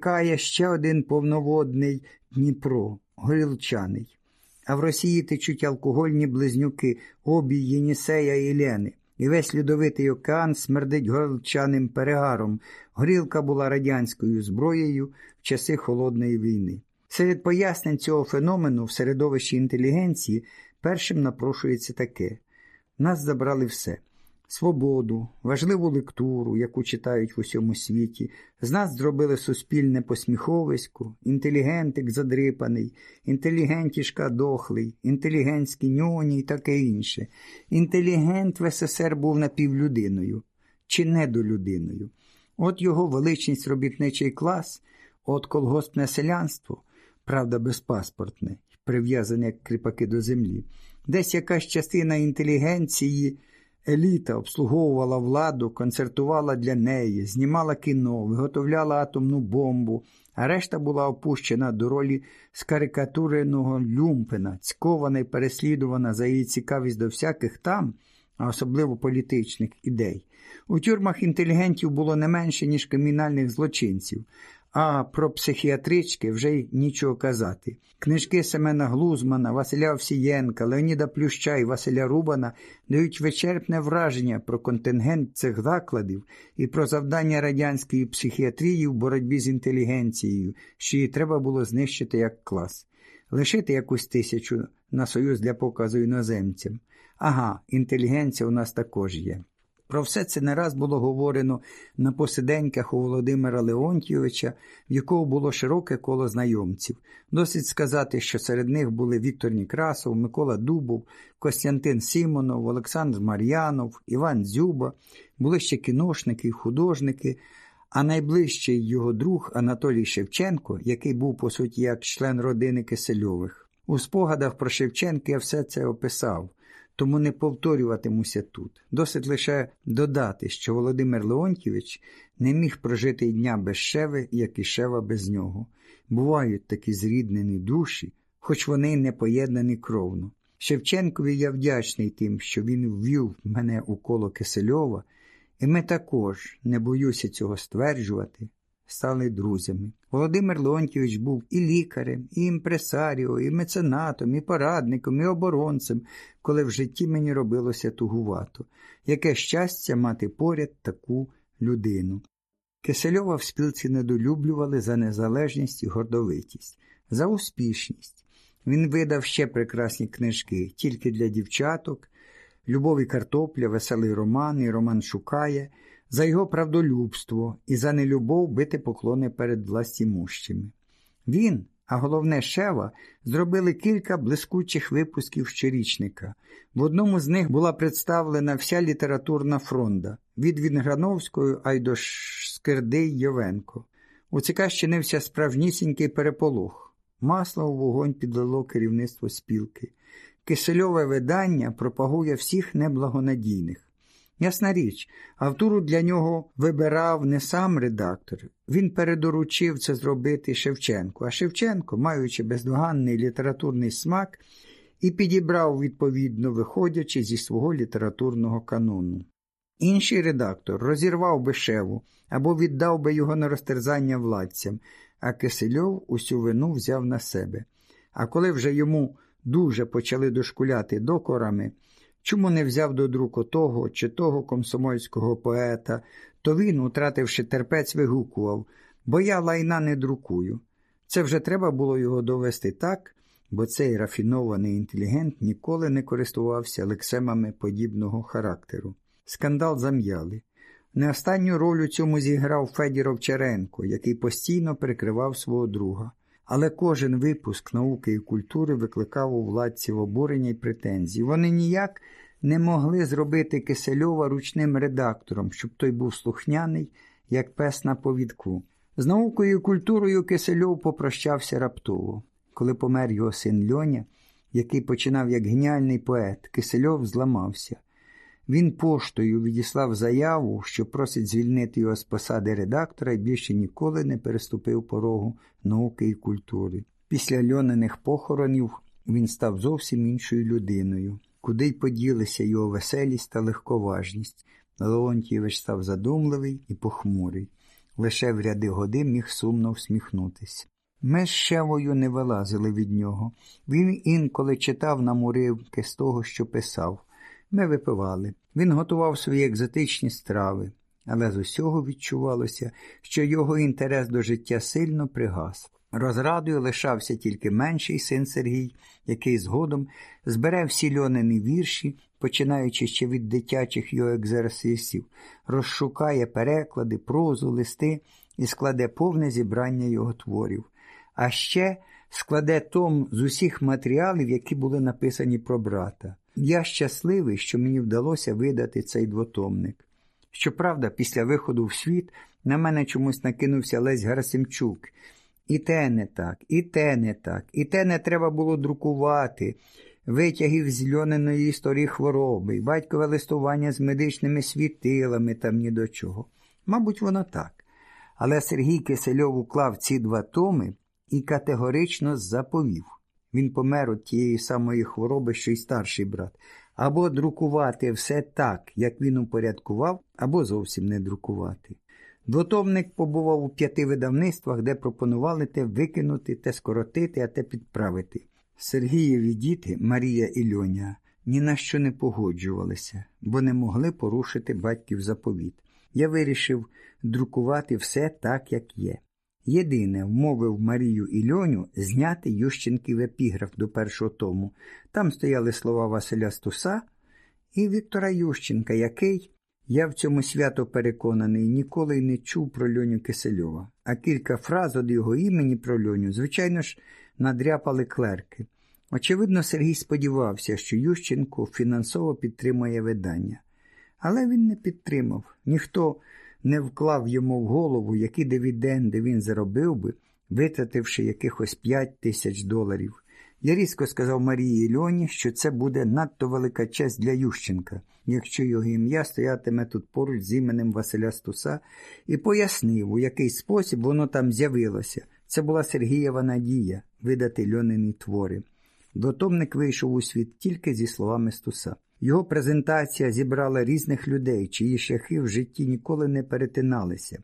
Кає ще один повноводний Дніпро, горілчаний. А в Росії течуть алкогольні близнюки, обій Єнісея і Лени. І весь льодовитий океан смердить горілчаним перегаром. Горілка була радянською зброєю в часи холодної війни. Серед пояснень цього феномену в середовищі інтелігенції першим напрошується таке: нас забрали все свободу, важливу лектуру, яку читають в усьому світі, з нас зробили суспільне посміховисько, інтелігентик задрипаний, інтелігентішка дохлий, інтелігентський ньоні і таке інше. Інтелігент в СССР був напівлюдиною чи недолюдиною. От його величність робітничий клас, от колгоспне селянство, правда, безпаспортне, прив'язане як кріпаки до землі, десь якась частина інтелігенції. Еліта обслуговувала владу, концертувала для неї, знімала кіно, виготовляла атомну бомбу, а решта була опущена до ролі скарикатуреного Люмпена, цькована і переслідувана за її цікавість до всяких там, а особливо політичних ідей. У тюрмах інтелігентів було не менше, ніж кримінальних злочинців, а про психіатрички вже й нічого казати. Книжки Семена Глузмана, Василя Овсієнка, Леоніда Плюща і Василя Рубана дають вичерпне враження про контингент цих закладів і про завдання радянської психіатрії в боротьбі з інтелігенцією, що її треба було знищити як клас, лишити якусь тисячу на союз для показу іноземцям. Ага, інтелігенція у нас також є. Про все це не раз було говорено на посиденьках у Володимира Леонтьовича, в якого було широке коло знайомців. Досить сказати, що серед них були Віктор Нікрасов, Микола Дубов, Костянтин Сімонов, Олександр Мар'янов, Іван Дзюба, були ще кіношники і художники, а найближчий його друг Анатолій Шевченко, який був, по суті, як член родини Кисельових. У спогадах про Шевченка я все це описав тому не повторюватимуся тут. Досить лише додати, що Володимир Леонтьєвич не міг прожити й дня без Шеви, як і Шева без нього. Бувають такі зріднені душі, хоч вони не поєднані кровно. Шевченкові я вдячний тим, що він ввів мене у коло Кисельова, і ми також, не боюся цього стверджувати, стали друзями. Володимир Леонтьович був і лікарем, і імпресаріо, і меценатом, і порадником, і оборонцем, коли в житті мені робилося тугувато. Яке щастя мати поряд таку людину. Кисельова в спілці недолюблювали за незалежність і гордовитість, за успішність. Він видав ще прекрасні книжки тільки для дівчаток, Любов і картопля, веселий роман, і роман шукає за його правдолюбство і за нелюбов бити поклони перед властімущими. Він, а головне Шева, зробили кілька блискучих випусків щорічника. В одному з них була представлена вся літературна фронда від Вінграновської а й до Скирди й Йовенко. У ЦК щинився справжнісінький переполох. Масло у вогонь підлило керівництво спілки. Кисельове видання пропагує всіх неблагонадійних. Ясна річ, автуру для нього вибирав не сам редактор, він передоручив це зробити Шевченку, а Шевченко, маючи бездоганний літературний смак, і підібрав відповідно виходячи зі свого літературного канону. Інший редактор розірвав би шеву або віддав би його на розтерзання владцям, а Кисельов усю вину взяв на себе. А коли вже йому дуже почали дошкуляти докорами, Чому не взяв до друку того чи того комсомольського поета, то він, утративши терпець, вигукував, бо я лайна не друкую. Це вже треба було його довести так, бо цей рафінований інтелігент ніколи не користувався лексемами подібного характеру. Скандал зам'яли. Не останню роль у цьому зіграв Федір Овчаренко, який постійно прикривав свого друга. Але кожен випуск науки і культури викликав у владців обурення й претензії. Вони ніяк не могли зробити Кисельова ручним редактором, щоб той був слухняний, як пес на повідку. З наукою і культурою Кисельов попрощався раптово. Коли помер його син Льоня, який починав як геніальний поет, Кисельов зламався. Він поштою відіслав заяву, що просить звільнити його з посади редактора і більше ніколи не переступив порогу науки і культури. Після льониних похоронів він став зовсім іншою людиною, куди й поділися його веселість та легковажність. Леонтьєвич став задумливий і похмурий. лише в ряди годи міг сумно всміхнутися. Ми з Шевою не вилазили від нього. Він інколи читав нам уривки з того, що писав. Ми випивали. Він готував свої екзотичні страви, але з усього відчувалося, що його інтерес до життя сильно пригас. Розрадою лишався тільки менший син Сергій, який згодом збере всі льонені вірші, починаючи ще від дитячих його екзерсисів, розшукає переклади, прозу, листи і складе повне зібрання його творів. А ще складе том з усіх матеріалів, які були написані про брата. Я щасливий, що мені вдалося видати цей двотомник. Щоправда, після виходу в світ на мене чомусь накинувся Лесь Гарасимчук. І те не так, і те не так, і те не треба було друкувати, витягів з льоненої історії хвороби, батькове листування з медичними світилами там ні до чого. Мабуть, воно так. Але Сергій Кисельов уклав ці два томи і категорично заповів. Він помер від тієї самої хвороби, що й старший брат, або друкувати все так, як він упорядкував, або зовсім не друкувати. Двотомник побував у п'яти видавництвах, де пропонували те викинути, те скоротити, а те підправити. Сергієві діти, Марія і Льоня, ні на що не погоджувалися, бо не могли порушити батьків заповіт. Я вирішив друкувати все так, як є. Єдине, вмовив Марію і Льоню зняти Ющенків епіграф до першого тому. Там стояли слова Василя Стуса і Віктора Ющенка, який, я в цьому свято переконаний, ніколи й не чув про Льоню Кисельова, а кілька фраз від його імені про Льоню, звичайно ж, надряпали клерки. Очевидно, Сергій сподівався, що Ющенко фінансово підтримує видання. Але він не підтримав. Ніхто не вклав йому в голову, які дивіденди він заробив би, витративши якихось 5 тисяч доларів. Я різко сказав Марії Льоні, що це буде надто велика честь для Ющенка, якщо його ім'я стоятиме тут поруч з іменем Василя Стуса, і пояснив, у який спосіб воно там з'явилося. Це була Сергієва надія видати льонині твори. Дотомник вийшов у світ тільки зі словами Стуса. Його презентація зібрала різних людей, чиї шляхи в житті ніколи не перетиналися.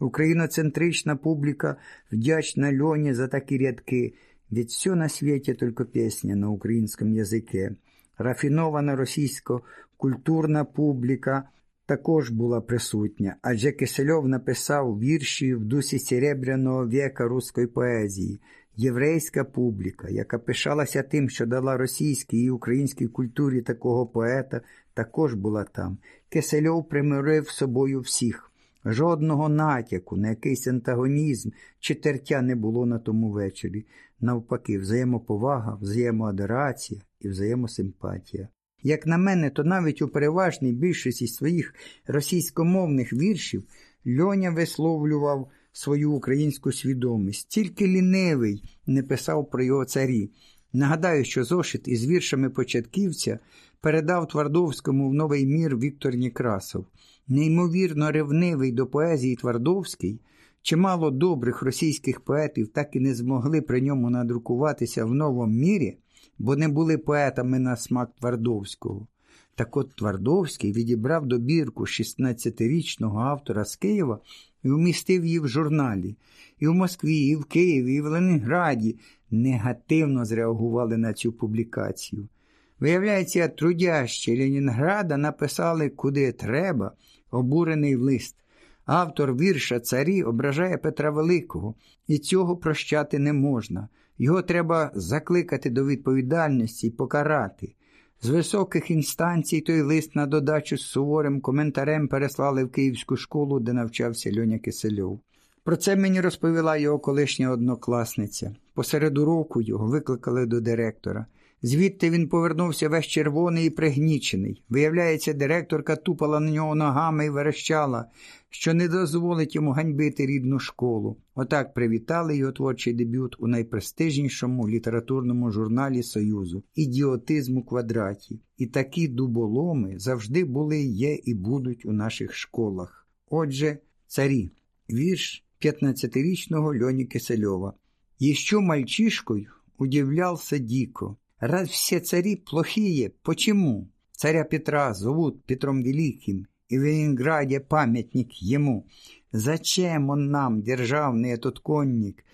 Україноцентрична публіка вдячна льоні за такі рядки. Ведь все на свете только песня на українському язике. Рафінована російсько-культурна публіка також була присутня, адже Кисельов написав вірші в дусі серебряного віка руської поезії. Єврейська публіка, яка пишалася тим, що дала російській і українській культурі такого поета, також була там. Кисельов примирив собою всіх. Жодного натяку на якийсь антагонізм чи тертя не було на тому вечорі. Навпаки, взаємоповага, взаємоадорація і взаємосимпатія. Як на мене, то навіть у переважній більшості своїх російськомовних віршів Льоня висловлював свою українську свідомість. Тільки лінивий не писав про його царі. Нагадаю, що зошит із віршами початківця передав Твардовському в новий мір Віктор Некрасов. Неймовірно ревнивий до поезії Твардовський, чимало добрих російських поетів так і не змогли при ньому надрукуватися в новому мірі, бо не були поетами на смак Твардовського. Так от Твардовський відібрав добірку 16-річного автора з Києва і вмістив її в журналі. І в Москві, і в Києві, і в Ленінграді негативно зреагували на цю публікацію. Виявляється, трудящі Ленінграда написали куди треба, обурений лист. Автор вірша царі ображає Петра Великого, і цього прощати не можна. Його треба закликати до відповідальності і покарати. З високих інстанцій той лист на додачу з суворим коментарем переслали в Київську школу, де навчався Льоня Кисельов. Про це мені розповіла його колишня однокласниця. Посеред уроку його викликали до директора. Звідти він повернувся весь червоний і пригнічений. Виявляється, директорка тупала на нього ногами і верещала, що не дозволить йому ганьбити рідну школу. Отак привітали його творчий дебют у найпрестижнішому літературному журналі Союзу ідіотизм у квадраті. І такі дуболоми завжди були, є і будуть у наших школах. Отже, царі, вірш 15-річного Льоні Кисельова. Еще мальчишкою удивлялся дико. Раз все цари плохие, почему? Царя Петра зовут Петром Великим, и в Ленинграде памятник ему. Зачем он нам, державный этот конник?